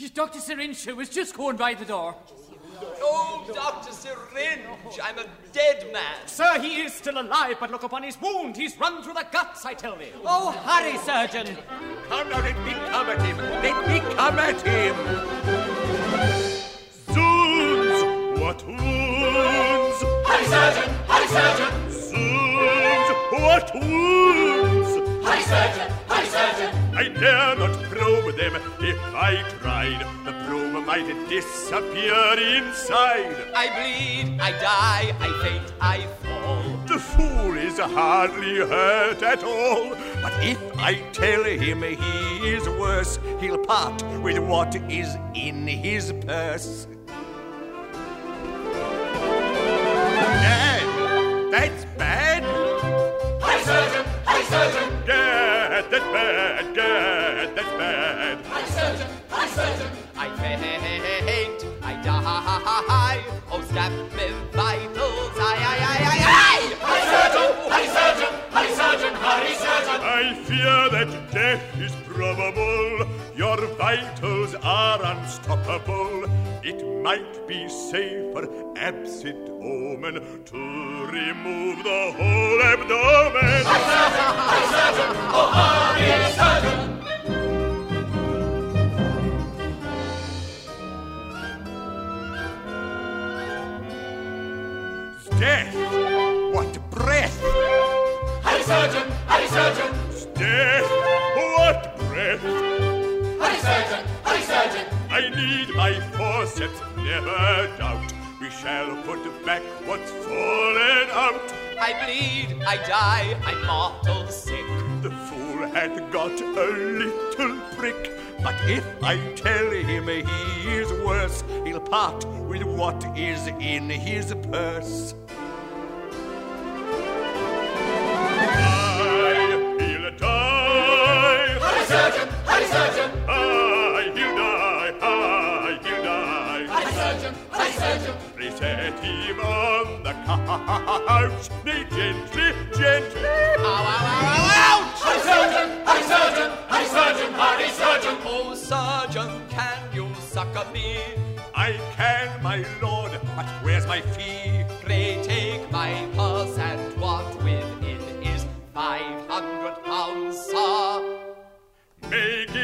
Is Dr. Syringe was just going by the door. Oh, Dr. Syringe, I'm a dead man. Sir, he is still alive, but look upon his wound. He's run through the guts, I tell thee. Oh, hurry, surgeon. Come now, let me come at him. Let me come at him. Zoons, what wounds? Hurry, surgeon! Hurry, surgeon! Zoons, what wounds? Hurry, surgeon! Hurry, surgeon! I dare not probe them if I tried. The probe might disappear inside. I bleed, I die, I faint, I fall. The fool is hardly hurt at all. But if I tell him he is worse, he'll part with what is in his purse. Bad. That's bad. Hurry, surgeon! Hurry, surgeon! Gad, faint, I die. Oh, stab me vitals, I, I, I, I, I! Hurry, surgeon! Hurry, surgeon! Hurry, surgeon! Hurry, surgeon! I fear that death is probable. Your vitals are unstoppable. It might be safer, absit omen, to remove the whole abdomen. Death! What breath! Hurry, surgeon! Hurry, surgeon! Death, what breath! Hurry, surgeon! Hurry, surgeon! I need my forceps, never doubt. We shall put back what's fallen out. I bleed, I die, I'm mortal sick. The fool hath got a little prick. But if I tell him he is worse, he'll part with what is in his purse. I he'll die. Hurry, surgeon! Hurry, surgeon! I he'll die. I he'll die. Hurry, surgeon! Hurry, surgeon! Reset him on the couch. Nay, gently, gently. I can, my lord, but where's my fee? Pray take my pulse, and what within is five hundred pounds, sir. Make